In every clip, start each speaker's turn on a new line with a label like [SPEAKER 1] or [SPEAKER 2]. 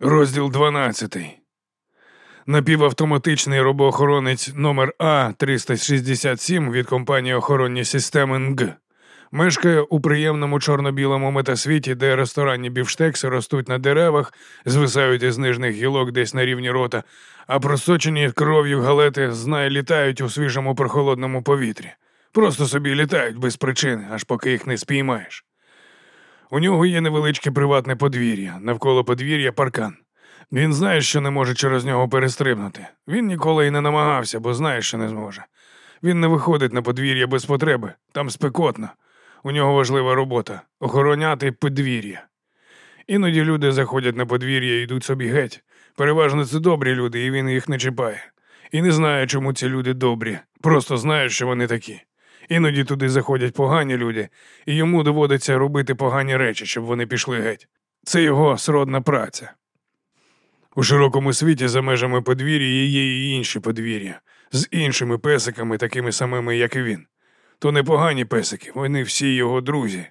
[SPEAKER 1] Розділ 12. Напівавтоматичний робоохоронець номер А 367 від компанії охоронні системи НГ мешкає у приємному чорно-білому метасвіті, де ресторанні бівштекси ростуть на деревах, звисають із нижних гілок десь на рівні рота, а просочені кров'ю галети знай літають у свіжому прохолодному повітрі. Просто собі літають без причини, аж поки їх не спіймаєш. У нього є невеличке приватне подвір'я, навколо подвір'я паркан. Він знає, що не може через нього перестрибнути. Він ніколи і не намагався, бо знає, що не зможе. Він не виходить на подвір'я без потреби, там спекотно. У нього важлива робота охороняти подвір'я. Іноді люди заходять на подвір'я і йдуть собі геть. Переважно це добрі люди, і він їх не чіпає. І не знає, чому ці люди добрі, просто знає, що вони такі. Іноді туди заходять погані люди, і йому доводиться робити погані речі, щоб вони пішли геть. Це його сродна праця. У широкому світі за межами подвір'я є і інші подвір'я з іншими песиками, такими самими, як і він. То не погані песики, вони всі його друзі.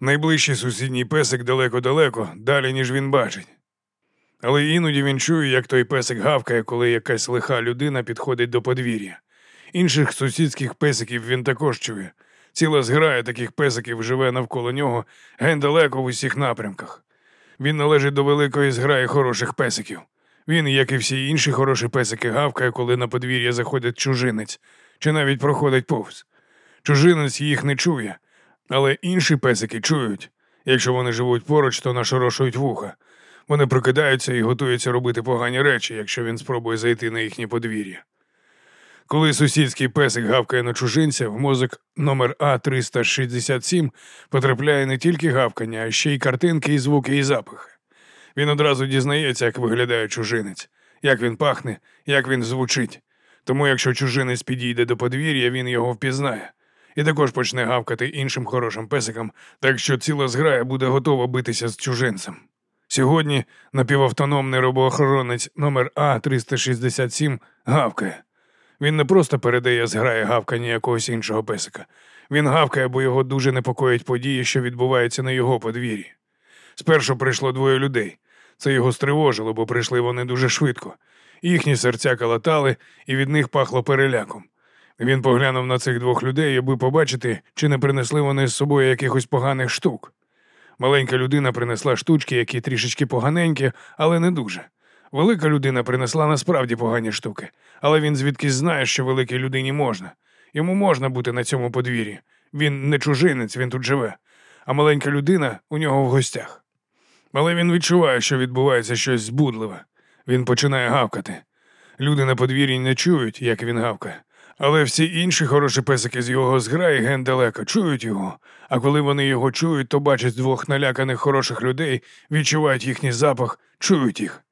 [SPEAKER 1] Найближчий сусідній песик далеко-далеко, далі, ніж він бачить. Але іноді він чує, як той песик гавкає, коли якась лиха людина підходить до подвір'я. Інших сусідських песиків він також чує. Ціла зграя таких песиків живе навколо нього ген далеко в усіх напрямках. Він належить до великої зграї хороших песиків. Він, як і всі інші хороші песики, гавкає, коли на подвір'я заходить чужинець, чи навіть проходить повз. Чужинець їх не чує, але інші песики чують. Якщо вони живуть поруч, то нашорошують вуха. Вони прокидаються і готуються робити погані речі, якщо він спробує зайти на їхнє подвір'я. Коли сусідський песик гавкає на чужинця, в мозок номер А367 потрапляє не тільки гавкання, а ще й картинки, і звуки, і запахи. Він одразу дізнається, як виглядає чужинець, як він пахне, як він звучить. Тому, якщо чужинець підійде до подвір'я, він його впізнає. І також почне гавкати іншим хорошим песикам, так що ціла зграя буде готова битися з чужинцем. Сьогодні напівавтономний робоохоронець номер А367 гавкає. Він не просто передає зграє гавкання якогось іншого песика. Він гавкає, бо його дуже непокоїть події, що відбуваються на його подвір'ї. Спершу прийшло двоє людей. Це його стривожило, бо прийшли вони дуже швидко. Їхні серця калатали, і від них пахло переляком. Він поглянув на цих двох людей, аби побачити, чи не принесли вони з собою якихось поганих штук. Маленька людина принесла штучки, які трішечки поганенькі, але не дуже. Велика людина принесла насправді погані штуки, але він звідкись знає, що великій людині можна. Йому можна бути на цьому подвір'ї. Він не чужинець, він тут живе, а маленька людина у нього в гостях. Але він відчуває, що відбувається щось збудливе. Він починає гавкати. Люди на подвір'ї не чують, як він гавкає. Але всі інші хороші песики з його зграї ген далеко чують його, а коли вони його чують, то бачать двох наляканих хороших людей, відчувають їхній запах, чують їх.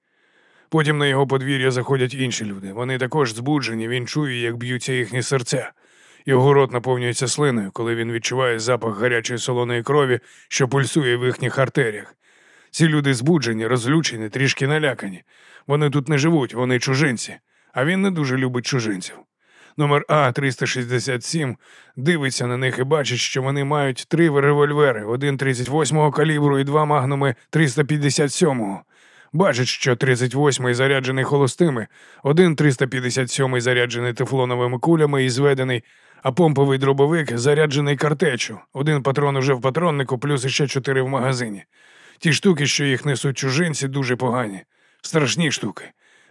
[SPEAKER 1] Потім на його подвір'я заходять інші люди. Вони також збуджені, він чує, як б'ються їхні серця. Його рот наповнюється слиною, коли він відчуває запах гарячої солоної крові, що пульсує в їхніх артеріях. Ці люди збуджені, розлючені, трішки налякані. Вони тут не живуть, вони чужинці, а він не дуже любить чужинців. Номер А367 дивиться на них і бачить, що вони мають три револьвери: один 38-го калібру і два магнуми 357-го. Бачить, що 38-й заряджений холостими, один 357-й заряджений тефлоновими кулями і зведений, а помповий дробовик заряджений картечу. Один патрон уже в патроннику, плюс іще чотири в магазині. Ті штуки, що їх несуть чужинці, дуже погані, страшні штуки.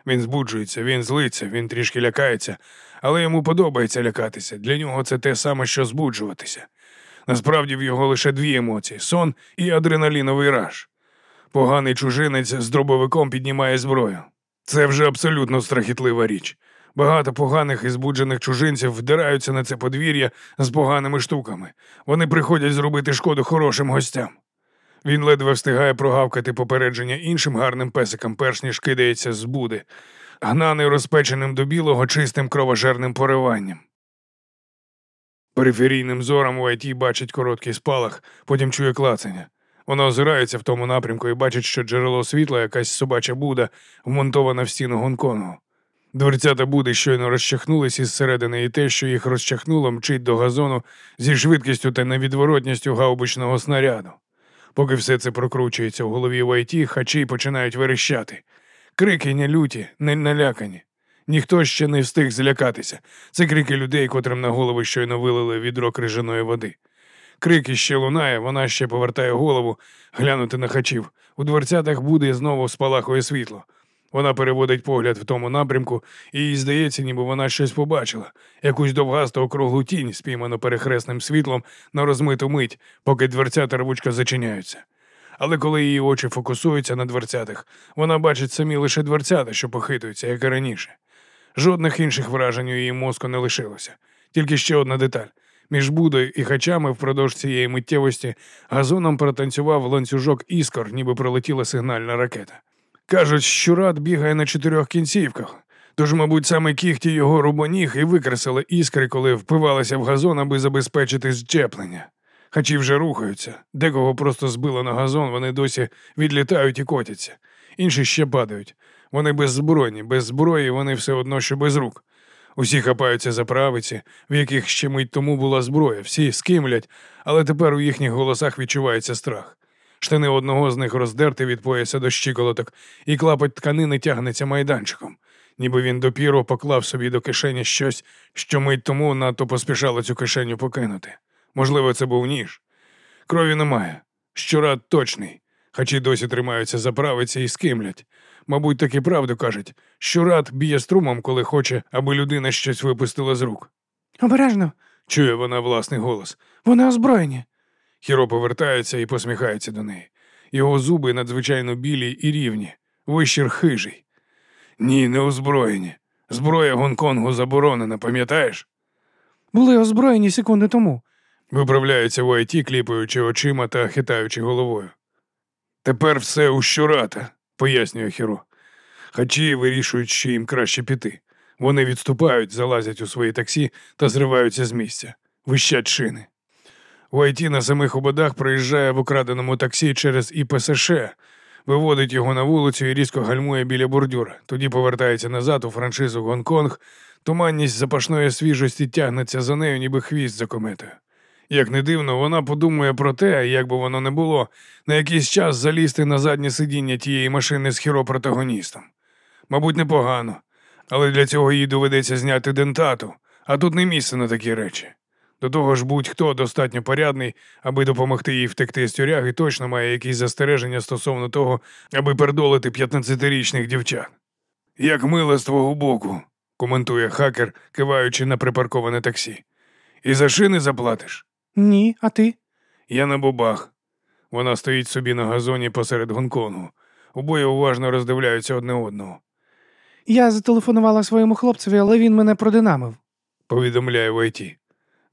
[SPEAKER 1] Він збуджується, він злиться, він трішки лякається, але йому подобається лякатися. Для нього це те саме, що збуджуватися. Насправді в його лише дві емоції сон і адреналіновий раж. Поганий чужинець з дробовиком піднімає зброю. Це вже абсолютно страхітлива річ. Багато поганих і збуджених чужинців вдираються на це подвір'я з поганими штуками. Вони приходять зробити шкоду хорошим гостям. Він ледве встигає прогавкати попередження іншим гарним песикам, перш ніж кидається з буди, гнаний розпеченим до білого чистим кровожерним пориванням. Периферійним зором у ІТ бачить короткий спалах, потім чує клацання. Вона озирається в тому напрямку і бачить, що джерело світла, якась собача буда, вмонтована в стіну Гонконгу. Дверцята буди щойно розчахнулись із середини, і те, що їх розчахнуло, мчить до газону зі швидкістю та невідворотністю гаубичного снаряду. Поки все це прокручується в голові в ІТ, хачі починають верещати. Крики не люті, не налякані. Ніхто ще не встиг злякатися. Це крики людей, котрим на голови щойно вилили відро крижаної води. Крики ще лунає, вона ще повертає голову, глянути на хачів. У дверцятах буде знову спалахує світло. Вона переводить погляд в тому напрямку, і їй здається, ніби вона щось побачила, якусь довгасту округлу тінь, спійману перехресним світлом на розмиту мить, поки дверцята рвучка зачиняються. Але коли її очі фокусуються на дверцятах, вона бачить самі лише дверцята, що похитуються, як і раніше. Жодних інших вражень у її мозку не лишилося. Тільки ще одна деталь. Між Будою і хачами впродовж цієї миттєвості газоном протанцював ланцюжок іскор, ніби пролетіла сигнальна ракета. Кажуть, щурат бігає на чотирьох кінцівках, тож, мабуть, саме кіхті його рубоніг і викреслили іскри, коли впивалися в газон, аби забезпечити зчеплення. Хачі вже рухаються, декого просто збило на газон, вони досі відлітають і котяться, інші ще падають. Вони беззбройні, без зброї вони все одно, що без рук. Усі хапаються за правиці, в яких ще мить тому була зброя, всі скимлять, але тепер у їхніх голосах відчувається страх. Штани одного з них роздерти від пояса до щиколоток, і клапоть тканини тягнеться майданчиком, ніби він допіру поклав собі до кишені щось, що мить тому надто поспішало цю кишеню покинути. Можливо, це був ніж. Крові немає. Щурат точний, хачі досі тримаються за правиці і скимлять. Мабуть, таки правду кажуть, щурат б'є струмом, коли хоче, аби людина щось випустила з рук.
[SPEAKER 2] Обережно,
[SPEAKER 1] Чує вона власний голос.
[SPEAKER 2] вони озброєні.
[SPEAKER 1] Хіро повертається і посміхається до неї. Його зуби надзвичайно білі і рівні, вищір хижий. Ні, не озброєні. Зброя Гонконгу заборонена, пам'ятаєш?
[SPEAKER 2] Були озброєні секунди тому.
[SPEAKER 1] Виправляється в АйТі, кліпаючи очима та хитаючи головою. Тепер все у щурата, пояснює Хіро. Хачі вирішують, що їм краще піти. Вони відступають, залазять у свої таксі та зриваються з місця, вищать шини. У Айті на самих ободах проїжджає в украденому таксі через ІПСШ, виводить його на вулицю і різко гальмує біля бордюра. Тоді повертається назад у франшизу Гонконг. Туманність запашної свіжості тягнеться за нею, ніби хвіст за кометою. Як не дивно, вона подумує про те, як би воно не було, на якийсь час залізти на заднє сидіння тієї машини з хіро-протагоністом. Мабуть, непогано, але для цього їй доведеться зняти дентату, а тут не місце на такі речі. До того ж, будь-хто достатньо порядний, аби допомогти їй втекти з тюряги, точно має якісь застереження стосовно того, аби передолити 15-річних дівчат. Як мило з твого боку, коментує хакер, киваючи на припарковане таксі. І за шини заплатиш?
[SPEAKER 2] Ні, а ти?
[SPEAKER 1] Я на бобах. Вона стоїть собі на газоні посеред Гонконгу. Обоє уважно роздивляються одне одного,
[SPEAKER 2] Я зателефонувала своєму хлопцеві, але він мене продинамив.
[SPEAKER 1] повідомляє Войті.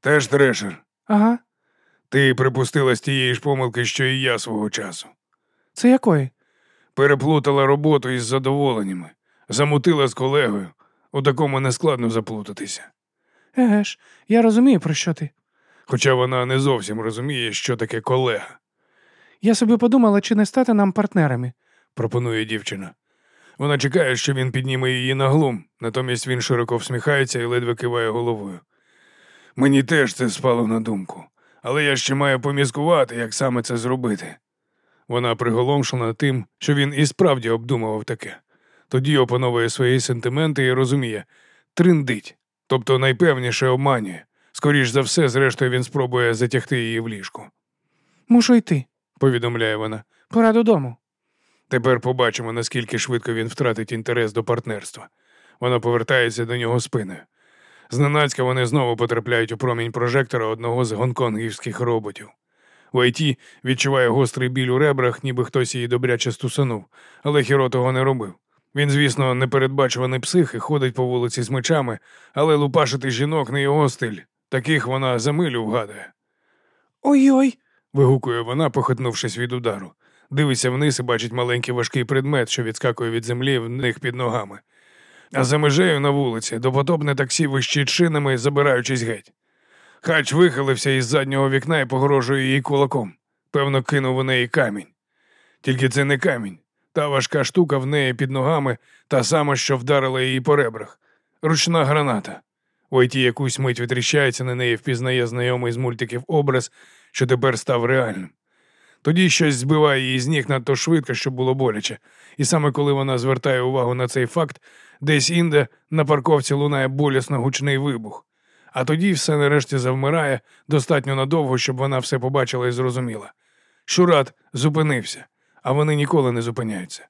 [SPEAKER 1] Теж трешер.
[SPEAKER 2] Ага.
[SPEAKER 1] Ти припустила з тієї ж помилки, що і я свого часу.
[SPEAKER 2] Це якої?
[SPEAKER 1] Переплутала роботу із задоволеннями, замутила з колегою. У такому нескладно заплутатися.
[SPEAKER 2] Еге ж, я розумію, про що ти.
[SPEAKER 1] Хоча вона не зовсім розуміє, що таке колега,
[SPEAKER 2] Я собі подумала, чи не стати нам партнерами.
[SPEAKER 1] пропонує дівчина. Вона чекає, що він підніме її на глум, натомість він широко всміхається і ледве киває головою. Мені теж це спало на думку, але я ще маю поміскувати, як саме це зробити. Вона приголомшена тим, що він і справді обдумував таке. Тоді опановує свої сентименти і розуміє триндить, тобто найпевніше обманює. Скоріш за все, зрештою, він спробує затягти її в ліжку,
[SPEAKER 2] Мушу йти.
[SPEAKER 1] повідомляє вона.
[SPEAKER 2] Пора додому.
[SPEAKER 1] Тепер побачимо, наскільки швидко він втратить інтерес до партнерства. Вона повертається до нього спиною. Зненацька вони знову потрапляють у промінь прожектора одного з гонконгівських роботів. ІТ відчуває гострий біль у ребрах, ніби хтось її добряче стусанув, але Хіро того не робив. Він, звісно, непередбачуваний псих і ходить по вулиці з мечами, але лупашити жінок не його стиль. Таких вона за милю вгадує.
[SPEAKER 2] Ой-ой.
[SPEAKER 1] Вигукує вона, похитнувшись від удару. Дивиться вниз і бачить маленький важкий предмет, що відскакує від землі в них під ногами. А за межею на вулиці допотопне таксі вищить шинами, забираючись геть. Хач вихилився із заднього вікна і погрожує їй кулаком. Певно, кинув у неї камінь. Тільки це не камінь. Та важка штука в неї під ногами, та сама, що вдарила її по ребрах. Ручна граната. Войті якусь мить витріщається на неї, впізнає знайомий з мультиків образ, що тепер став реальним. Тоді щось збиває її з ніг надто швидко, щоб було боляче. І саме коли вона звертає увагу на цей факт, десь інде на парковці лунає болісно гучний вибух. А тоді все нарешті завмирає достатньо надовго, щоб вона все побачила і зрозуміла. Щурат зупинився, а вони ніколи не зупиняються.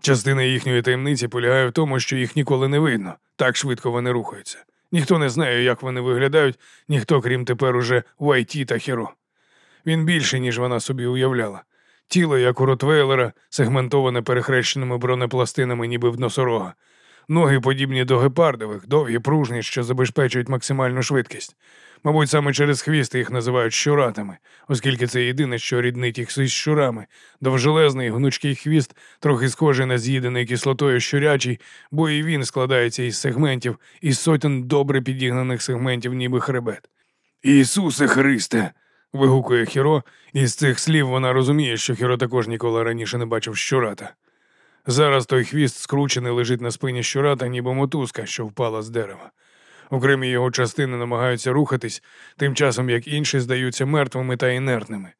[SPEAKER 1] Частина їхньої таємниці полягає в тому, що їх ніколи не видно, так швидко вони рухаються. Ніхто не знає, як вони виглядають, ніхто, крім тепер уже Вайті та Хіро. Він більший, ніж вона собі уявляла. Тіло, як у Ротвейлера, сегментоване перехрещеними бронепластинами, ніби в носорога. Ноги подібні до гепардових, довгі, пружні, що забезпечують максимальну швидкість. Мабуть, саме через хвіст їх називають щуратами, оскільки це єдине, що ріднить їх із щурами. Довжелезний гнучкий хвіст, трохи схожий на з'їдений кислотою щурячий, бо і він складається із сегментів, із сотень добре підігнаних сегментів, ніби хребет. Ісусе Христе! вигукує Хіро, і з цих слів вона розуміє, що Хіро також ніколи раніше не бачив щурата. Зараз той хвіст скручений лежить на спині щурата, ніби мотузка, що впала з дерева. Окремі його частини намагаються рухатись, тим часом як інші здаються мертвими та інертними.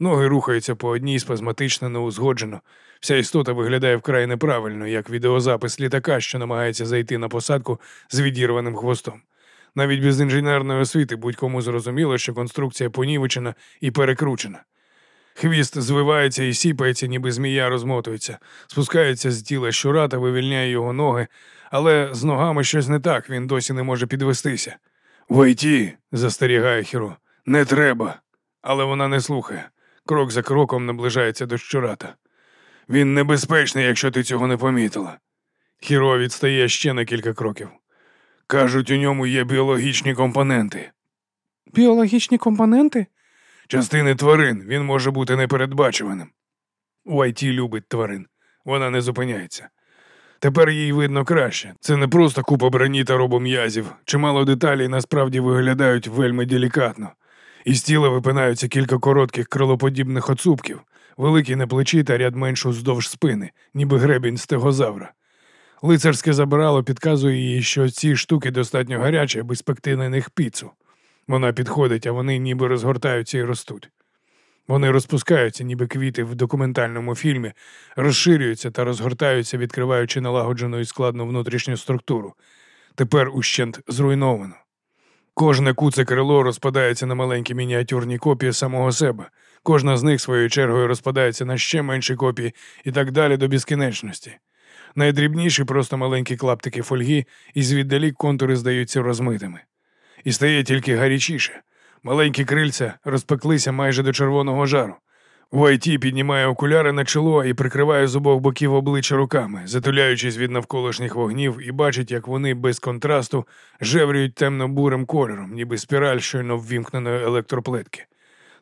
[SPEAKER 1] Ноги рухаються по одній спазматично, неузгоджено. Вся істота виглядає вкрай неправильно, як відеозапис літака, що намагається зайти на посадку з відірваним хвостом. Навіть без інженерної освіти будь-кому зрозуміло, що конструкція понівечена і перекручена. Хвіст звивається і сіпається, ніби змія розмотується, спускається з тіла щура та вивільняє його ноги, але з ногами щось не так, він досі не може підвестися. Войті, застерігає Хіро, не треба. Але вона не слухає. Крок за кроком наближається до щурата. Він небезпечний, якщо ти цього не помітила. Хіро відстає ще на кілька кроків. Кажуть, у ньому є біологічні компоненти.
[SPEAKER 2] Біологічні компоненти?
[SPEAKER 1] Частини тварин він може бути непередбачуваним. Уайті любить тварин, вона не зупиняється. Тепер їй видно краще. Це не просто купа броні та робом'язів. Чимало деталей насправді виглядають вельми делікатно. Із тіла випинаються кілька коротких крилоподібних оцупків, великі на плечі та ряд меншу вздовж спини, ніби гребінь стегозавра. Лицарське забрало підказує їй, що ці штуки достатньо гарячі, аби спекти на них піцу. Вона підходить, а вони ніби розгортаються і ростуть. Вони розпускаються, ніби квіти в документальному фільмі, розширюються та розгортаються, відкриваючи налагоджену і складну внутрішню структуру. Тепер ущент зруйновано. Кожне куце крило розпадається на маленькі мініатюрні копії самого себе. Кожна з них своєю чергою розпадається на ще менші копії і так далі до безкінечності. Найдрібніші просто маленькі клаптики фольги, і звіддалік контури здаються розмитими. І стає тільки гарячіше. Маленькі крильця розпеклися майже до червоного жару. Вайті піднімає окуляри на чоло і прикриває з обох боків обличчя руками, затуляючись від навколишніх вогнів, і бачить, як вони без контрасту жеврюють темно-бурим кольором, ніби спіраль щойно ввімкненої електроплитки.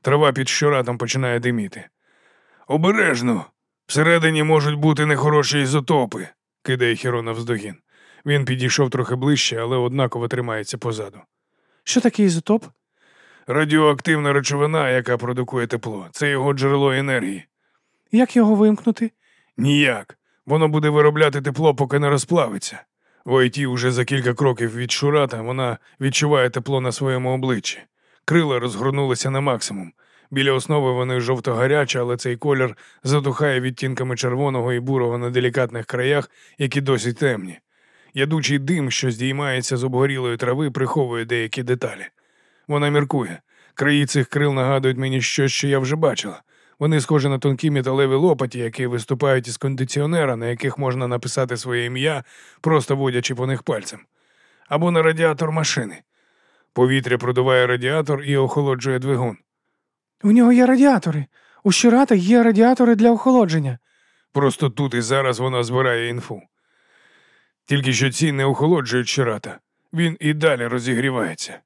[SPEAKER 1] Трава під щоратом починає диміти. Обережно! Всередині можуть бути нехороші ізотопи, кидає Хіро навздогін. Він підійшов трохи ближче, але однаково тримається позаду.
[SPEAKER 2] Що таке ізотоп?
[SPEAKER 1] Радіоактивна речовина, яка продукує тепло, це його джерело енергії.
[SPEAKER 2] Як його вимкнути?
[SPEAKER 1] Ніяк. Воно буде виробляти тепло, поки не розплавиться. Войті уже за кілька кроків від Шурата вона відчуває тепло на своєму обличчі. Крила розгорнулися на максимум. Біля основи вони жовто-гарячі, але цей колір затухає відтінками червоного і бурого на делікатних краях, які досі темні. Ядучий дим, що здіймається з обгорілої трави, приховує деякі деталі. Вона міркує. Краї цих крил нагадують мені щось, що я вже бачила. Вони схожі на тонкі металеві лопаті, які виступають із кондиціонера, на яких можна написати своє ім'я, просто водячи по них пальцем. Або на радіатор машини. Повітря продуває радіатор і охолоджує двигун.
[SPEAKER 2] У нього є радіатори. У щурата є радіатори для охолодження.
[SPEAKER 1] Просто тут і зараз вона збирає інфу. Тільки що ці не охолоджують щурата. Він і далі розігрівається.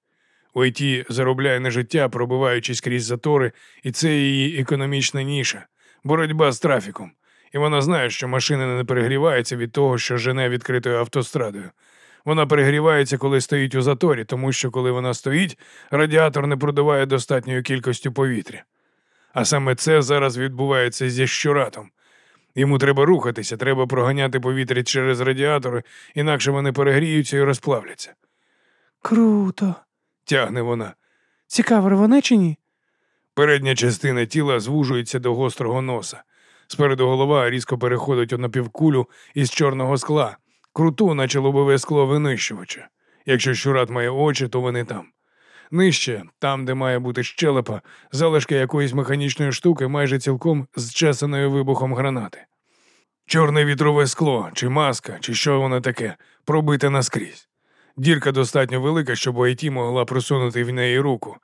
[SPEAKER 1] Уайті заробляє на життя, пробиваючись крізь затори, і це її економічна ніша, боротьба з трафіком. І вона знає, що машина не перегрівається від того, що жене відкритою автострадою. Вона перегрівається, коли стоїть у заторі, тому що коли вона стоїть, радіатор не продуває достатньою кількістю повітря. А саме це зараз відбувається зі щуратом. Йому треба рухатися, треба проганяти повітря через радіатори, інакше вони перегріються і розплавляться.
[SPEAKER 2] Круто.
[SPEAKER 1] Тягне вона.
[SPEAKER 2] Цікаво, рвоне чи ні?
[SPEAKER 1] Передня частина тіла звужується до гострого носа. Спереду голова різко переходить у напівкулю із чорного скла, круту, наче лобове скло винищувача. Якщо щурат має очі, то вони там. Нижче, там, де має бути щелепа, залишки якоїсь механічної штуки майже цілком зчесаною вибухом гранати. Чорне вітрове скло, чи маска, чи що воно таке, пробите наскрізь. Дірка достатньо велика, щоб Уайті могла просунути в неї руку.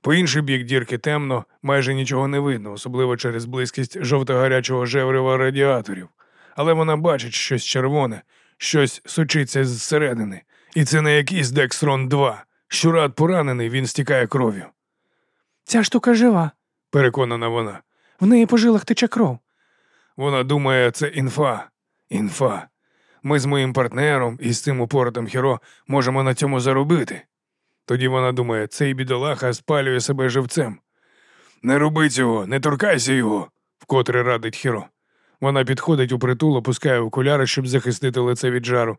[SPEAKER 1] По інший бік дірки темно, майже нічого не видно, особливо через близькість жовто-гарячого жеврива радіаторів. Але вона бачить щось червоне, щось сучиться зсередини. І це не якийсь Декстрон 2. Щурат поранений, він стікає кров'ю,
[SPEAKER 2] Ця штука жива.
[SPEAKER 1] переконана вона.
[SPEAKER 2] В неї по жилах тече кров.
[SPEAKER 1] Вона думає, це інфа. Інфа. Ми з моїм партнером і з цим упоротим хіро можемо на цьому заробити. Тоді вона думає, цей бідолаха спалює себе живцем. Не роби цього, не торкайся його, вкотре радить хіро. Вона підходить у притул, опускає окуляри, щоб захистити лице від жару.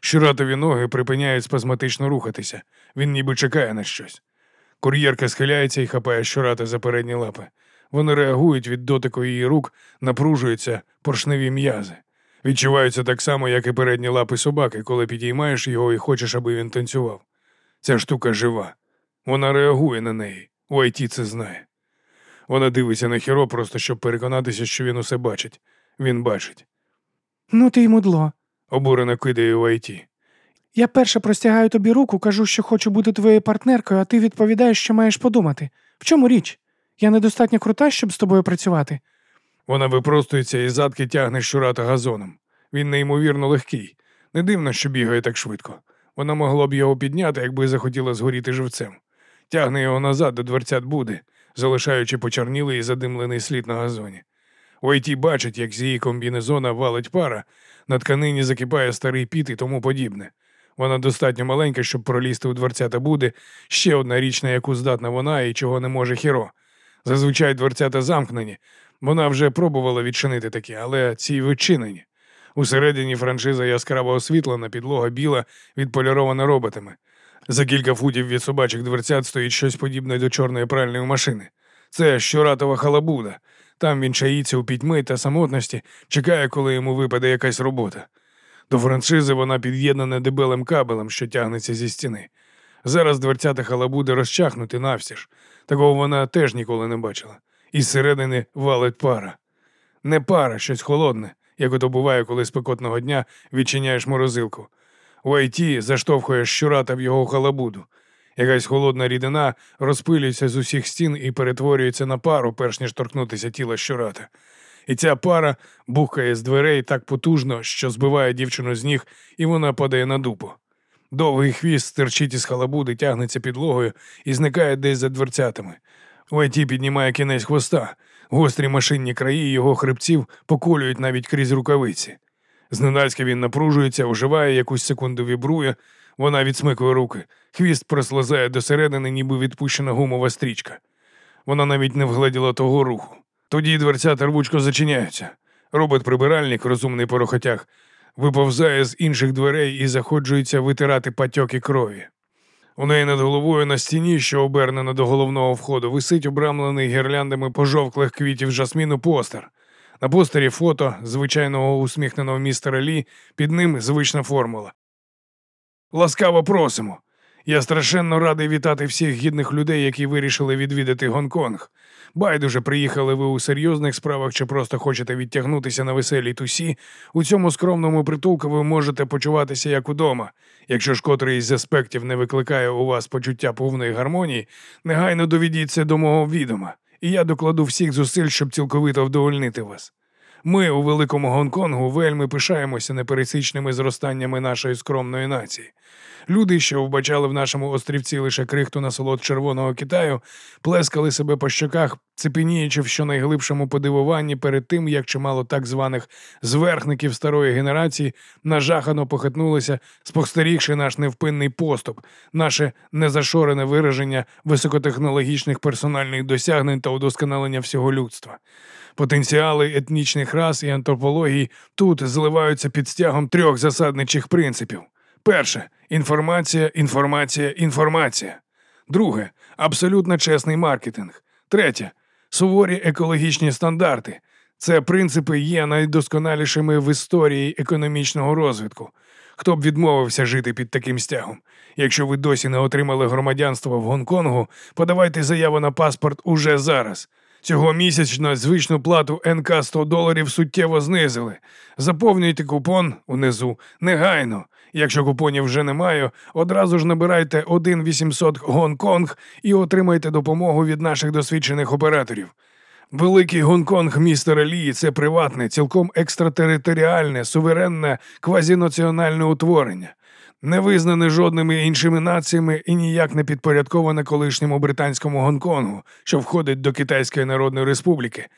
[SPEAKER 1] Щуратові ноги припиняють спазматично рухатися. Він ніби чекає на щось. Кур'єрка схиляється і хапає щурата за передні лапи. Вони реагують від дотику її рук, напружуються поршневі м'язи. Відчуваються так само, як і передні лапи собаки, коли підіймаєш його і хочеш, аби він танцював. Ця штука жива. Вона реагує на неї. Уайті це знає. Вона дивиться на хіро, просто щоб переконатися, що він усе бачить. Він бачить.
[SPEAKER 2] Ну ти й мудло.
[SPEAKER 1] Обурено кидає Уайті.
[SPEAKER 2] Я перша простягаю тобі руку, кажу, що хочу бути твоєю партнеркою, а ти відповідаєш, що маєш подумати. В чому річ? Я недостатньо крута, щоб з тобою працювати.
[SPEAKER 1] Вона випростується і задки тягне щурата газоном. Він неймовірно легкий. Не дивно, що бігає так швидко. Вона могла б його підняти, якби захотіла згоріти живцем. Тягне його назад до дверцят буди, залишаючи почорнілий і задимлений слід на газоні. Уайті бачить, як з її комбінезона валить пара, на тканині закипає старий піт і тому подібне. Вона достатньо маленька, щоб пролізти у дверцята буди, ще одна річ, на яку здатна вона і чого не може хіро. Зазвичай дверцята замкнені. Вона вже пробувала відчинити такі, але ці відчинені. Усередині франшиза яскраво освітлена, підлога біла, відполірована роботами. За кілька футів від собачих дверцят стоїть щось подібне до чорної пральної машини. Це щоратова халабуда. Там він чаїться у пітьми та самотності, чекає, коли йому випаде якась робота. До франшизи вона під'єднана дебелим кабелем, що тягнеться зі стіни. Зараз дверцята халабуди розчахнути навстіж. Такого вона теж ніколи не бачила. Із середини валить пара. Не пара, щось холодне, як ото буває, коли спекотного дня відчиняєш морозилку. У Айті заштовхує щурата в його халабуду. Якась холодна рідина розпилюється з усіх стін і перетворюється на пару, перш ніж торкнутися тіла щурата. І ця пара бухкає з дверей так потужно, що збиває дівчину з ніг, і вона падає на дупу. Довгий хвіст стирчить із халабуди, тягнеться підлогою і зникає десь за дверцятами. Уайті піднімає кінець хвоста. Гострі машинні краї його хребців поколюють навіть крізь рукавиці. Зненацька він напружується, оживає, якусь секунду вібрує, вона відсмикує руки. Хвіст прослизає до середини, ніби відпущена гумова стрічка. Вона навіть не вгледіла того руху. Тоді дверцята рвучко зачиняються. Робот-прибиральник, розумний порохотяг, виповзає з інших дверей і заходжується витирати патьоки крові. У неї над головою на стіні, що обернена до головного входу, висить обрамлений гірляндами пожовклих квітів жасміну постер. На постері фото звичайного усміхненого містера Лі, під ним звична формула. Ласкаво просимо. Я страшенно радий вітати всіх гідних людей, які вирішили відвідати Гонконг. Байдуже приїхали ви у серйозних справах чи просто хочете відтягнутися на веселій тусі. У цьому скромному притулку ви можете почуватися як удома. Якщо ж котрий з аспектів не викликає у вас почуття повної гармонії, негайно доведіться до мого відома, і я докладу всіх зусиль, щоб цілковито вдовольнити вас. Ми у великому Гонконгу вельми пишаємося непересічними зростаннями нашої скромної нації. Люди, що вбачали в нашому острівці лише крихту насолод червоного Китаю, плескали себе по щоках, цепеніючи в щонайглибшому подивуванні перед тим, як чимало так званих зверхників старої генерації нажахано похитнулися, спостерігши наш невпинний поступ, наше незашорене вираження високотехнологічних персональних досягнень та удосконалення всього людства. Потенціали етнічних рас і антропології тут зливаються під стягом трьох засадничих принципів. Перше інформація, інформація, інформація. Друге абсолютно чесний маркетинг. Третє суворі екологічні стандарти. Це принципи є найдосконалішими в історії економічного розвитку. Хто б відмовився жити під таким стягом? Якщо ви досі не отримали громадянство в Гонконгу, подавайте заяву на паспорт уже зараз. Цього місячно звичну плату НК 100 доларів суттєво знизили. Заповнюйте купон унизу негайно. Якщо купонів вже немає, одразу ж набирайте 1 800 Гонконг і отримайте допомогу від наших досвідчених операторів. Великий Гонконг містера Лі це приватне, цілком екстратериторіальне, суверенне, квазінаціональне утворення, не визнане жодними іншими націями і ніяк не підпорядковане колишньому британському Гонконгу, що входить до Китайської Народної Республіки.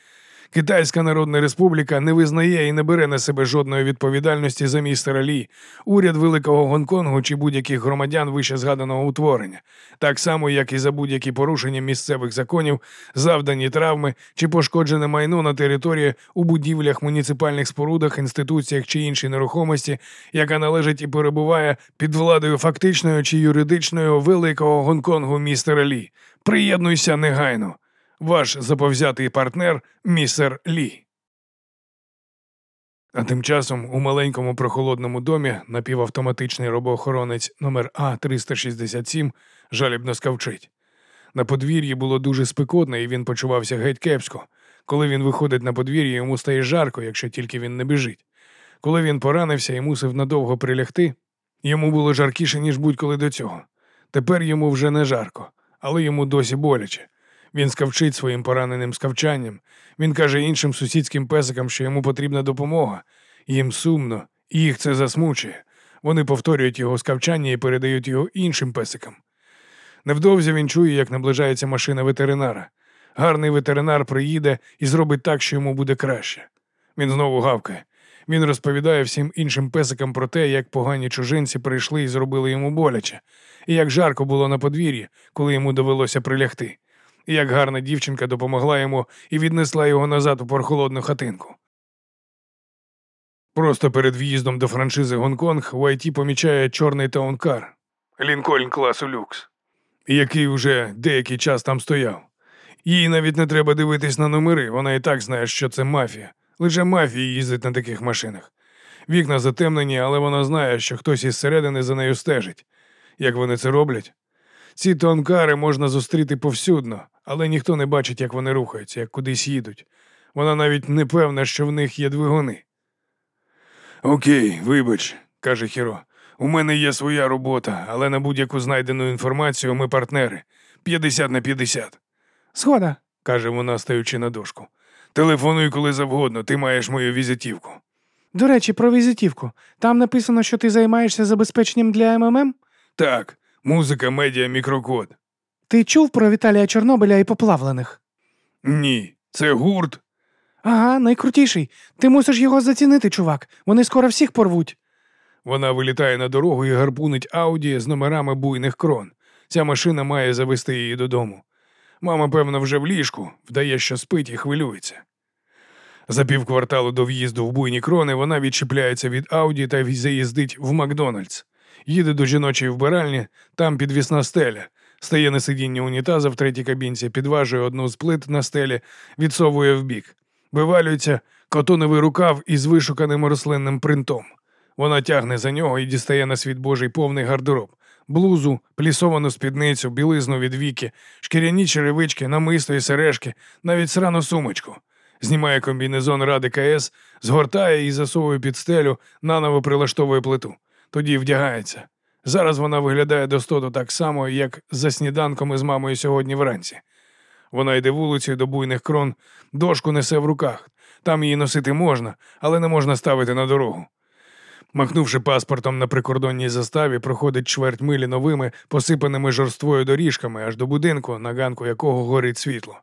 [SPEAKER 1] Китайська Народна Республіка не визнає і не бере на себе жодної відповідальності за містера Лі, уряд Великого Гонконгу чи будь-яких громадян вище згаданого утворення, так само, як і за будь-які порушення місцевих законів, завдані травми чи пошкоджене майно на території у будівлях, муніципальних спорудах, інституціях чи іншій нерухомості, яка належить і перебуває під владою фактичною чи юридичною Великого Гонконгу містера Лі. Приєднуйся негайно. Ваш заповзятий партнер містер Лі. А тим часом у маленькому прохолодному домі напівавтоматичний робоохоронець номер А 367 жалібно скавчить. На подвір'ї було дуже спекотно, і він почувався геть кепсько. Коли він виходить на подвір'я, йому стає жарко, якщо тільки він не біжить. Коли він поранився і мусив надовго прилягти, йому було жаркіше, ніж будь-коли до цього. Тепер йому вже не жарко, але йому досі боляче. Він скавчить своїм пораненим скавчанням. Він каже іншим сусідським песикам, що йому потрібна допомога. Їм сумно, і їх це засмучує. Вони повторюють його скавчання і передають його іншим песикам. Невдовзі він чує, як наближається машина ветеринара. Гарний ветеринар приїде і зробить так, що йому буде краще. Він знову гавкає. Він розповідає всім іншим песикам про те, як погані чужинці прийшли і зробили йому боляче, і як жарко було на подвір'ї, коли йому довелося прилягти як гарна дівчинка допомогла йому і віднесла його назад у прохолодну хатинку. Просто перед в'їздом до франшизи Гонконг в АйТі помічає чорний таункар Лінкольн класу люкс, який уже деякий час там стояв. Їй навіть не треба дивитись на номери, вона і так знає, що це мафія. Лише мафія їздить на таких машинах. Вікна затемнені, але вона знає, що хтось із середини за нею стежить. Як вони це роблять? Ці тонкари можна зустріти повсюдно, але ніхто не бачить, як вони рухаються, як кудись їдуть. Вона навіть не певна, що в них є двигуни. Окей, вибач, каже Хіро. У мене є своя робота, але на будь-яку знайдену інформацію ми партнери 50 на 50.
[SPEAKER 2] Згода.
[SPEAKER 1] каже вона, стаючи на дошку. Телефонуй коли завгодно, ти маєш мою візитівку.
[SPEAKER 2] До речі, про візитівку. Там написано, що ти займаєшся забезпеченням для МММ?
[SPEAKER 1] Так, музика, медіа, мікрокод.
[SPEAKER 2] Ти чув про Віталія Чорнобиля і поплавлених?
[SPEAKER 1] Ні, це гурт.
[SPEAKER 2] Ага, найкрутіший. Ти мусиш його зацінити, чувак. Вони скоро всіх порвуть.
[SPEAKER 1] Вона вилітає на дорогу і гарпунить Ауді з номерами буйних крон. Ця машина має завести її додому. Мама, певно, вже в ліжку, вдає, що спить і хвилюється. За півкварталу до в'їзду в буйні крони вона відчіпляється від Ауді та заїздить в Макдональдс. Їде до жіночої вбиральні, там підвісна стеля, стає на сидіння унітаза в третій кабінці, підважує одну з плит на стелі, відсовує вбік. Вивалюється котоновий рукав із вишуканим рослинним принтом. Вона тягне за нього і дістає на світ Божий повний гардероб, блузу, плісовану спідницю, білизну від віки, шкіряні черевички, намисто і сережки, навіть срану сумочку. Знімає комбінезон Ради КС, згортає і засовує під стелю, наново прилаштовує плиту. Тоді вдягається. Зараз вона виглядає достоту так само, як за сніданком із мамою сьогодні вранці. Вона йде вулицею до буйних крон, дошку несе в руках. Там її носити можна, але не можна ставити на дорогу. Махнувши паспортом на прикордонній заставі, проходить чверть милі новими, посипаними жорствою доріжками аж до будинку, на ганку якого горить світло.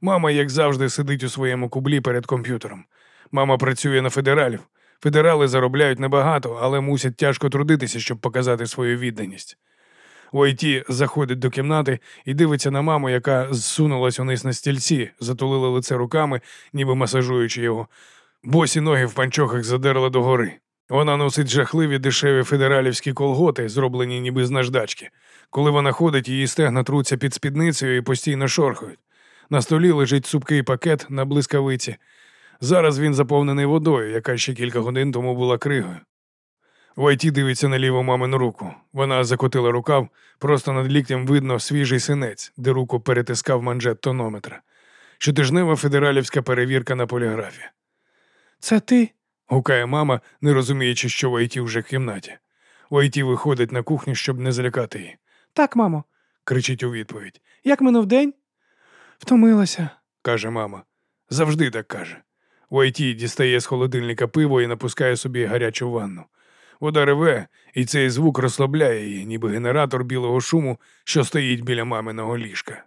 [SPEAKER 1] Мама, як завжди, сидить у своєму кублі перед комп'ютером. Мама працює на федералів. Федерали заробляють небагато, але мусять тяжко трудитися, щоб показати свою відданість. Уайті заходить до кімнати і дивиться на маму, яка зсунулась униз на стільці, затулила лице руками, ніби масажуючи його. Босі ноги в панчохах задерла догори. Вона носить жахливі дешеві федералівські колготи, зроблені ніби з наждачки. Коли вона ходить, її стегна труться під спідницею і постійно шорхають. На столі лежить супкий пакет на блискавиці. Зараз він заповнений водою, яка ще кілька годин тому була кригою. Войті дивиться на ліву мамину руку. Вона закотила рукав, просто над ліктем видно свіжий синець, де руку перетискав манжет тонометра. Щотижнева федералівська перевірка на поліграфі.
[SPEAKER 2] Це ти?
[SPEAKER 1] Гукає мама, не розуміючи, що Войті вже в кімнаті. Войті виходить на кухню, щоб не залякати її.
[SPEAKER 2] Так, мамо.
[SPEAKER 1] Кричить у відповідь.
[SPEAKER 2] Як минув день? Втомилася.
[SPEAKER 1] каже мама. Завжди так каже. Войті дістає з холодильника пиво і напускає собі гарячу ванну. Вода реве, і цей звук розслабляє її, ніби генератор білого шуму, що стоїть біля маминого ліжка.